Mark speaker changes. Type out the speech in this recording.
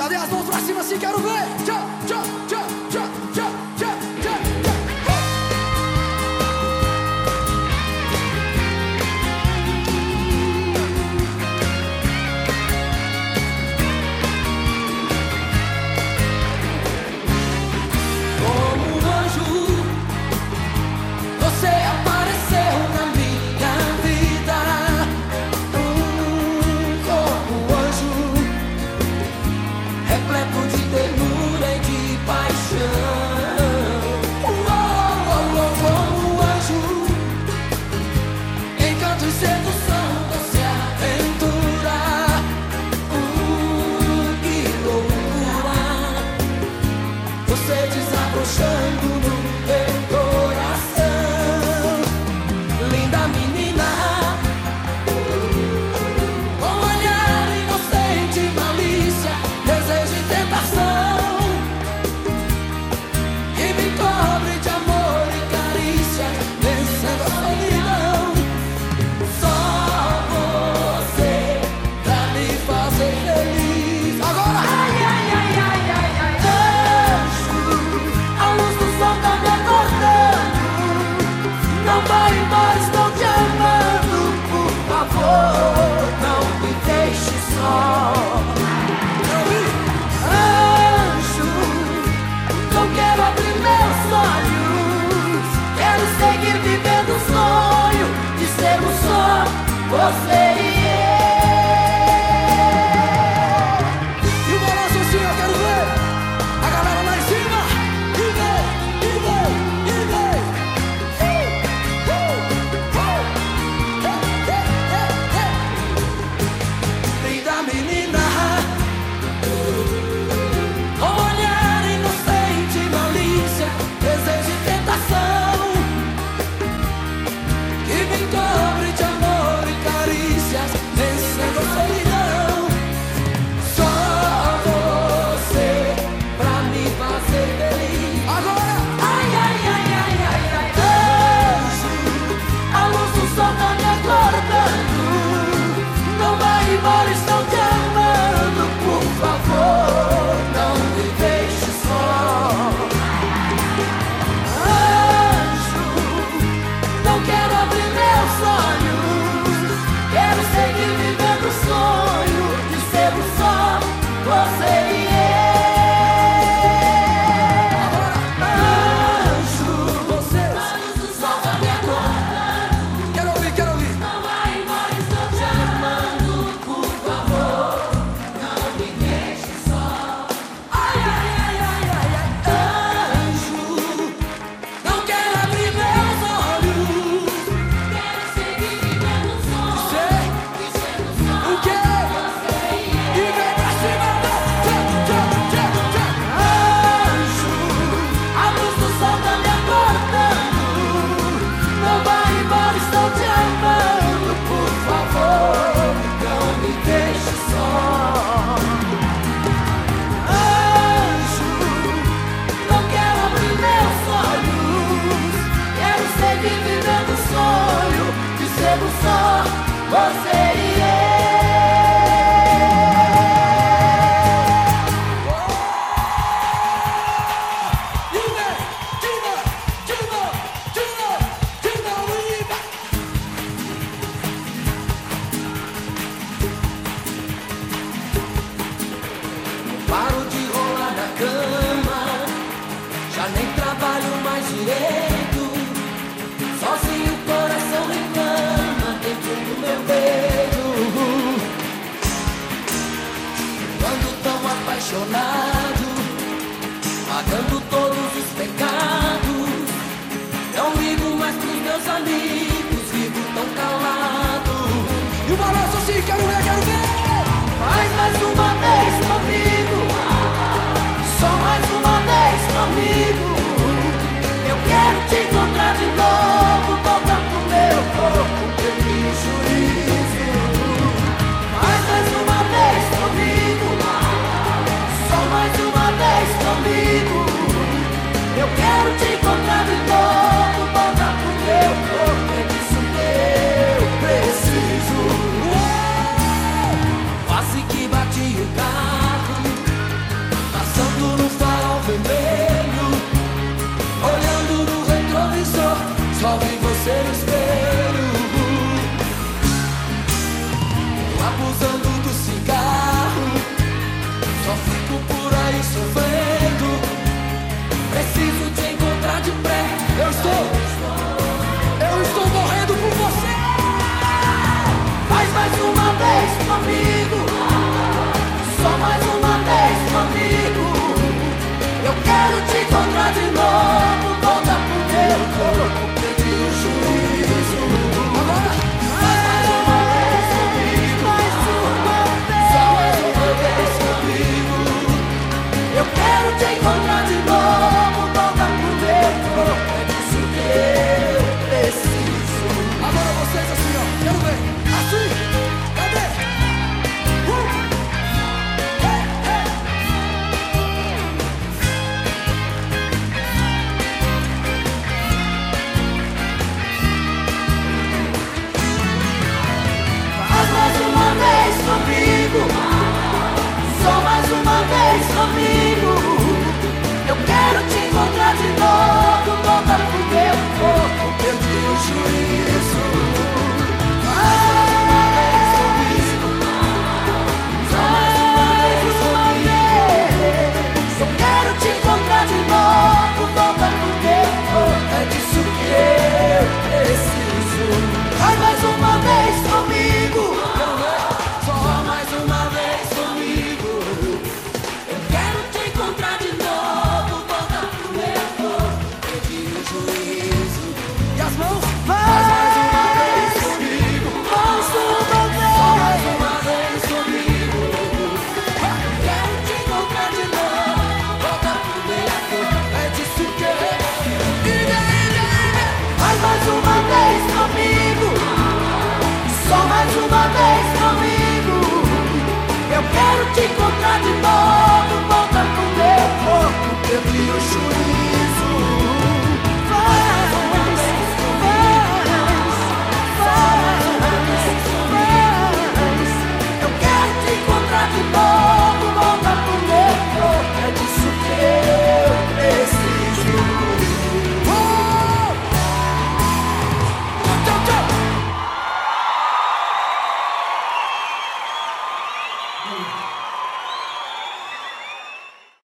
Speaker 1: Cadê as mãos pra cima assim? Quero ver! Tchau, tchau, tchau! sedução, você dos meus amigos, vivo tão calado. E o balanço assim, quero ver, quero ver. Faz mais uma vez comigo, só mais uma vez comigo. Eu quero te só vi você no espelho. Abusando do cigarro. Só fico por aí sofrendo. Preciso te encontrar de pré Eu estou te encontrar de novo.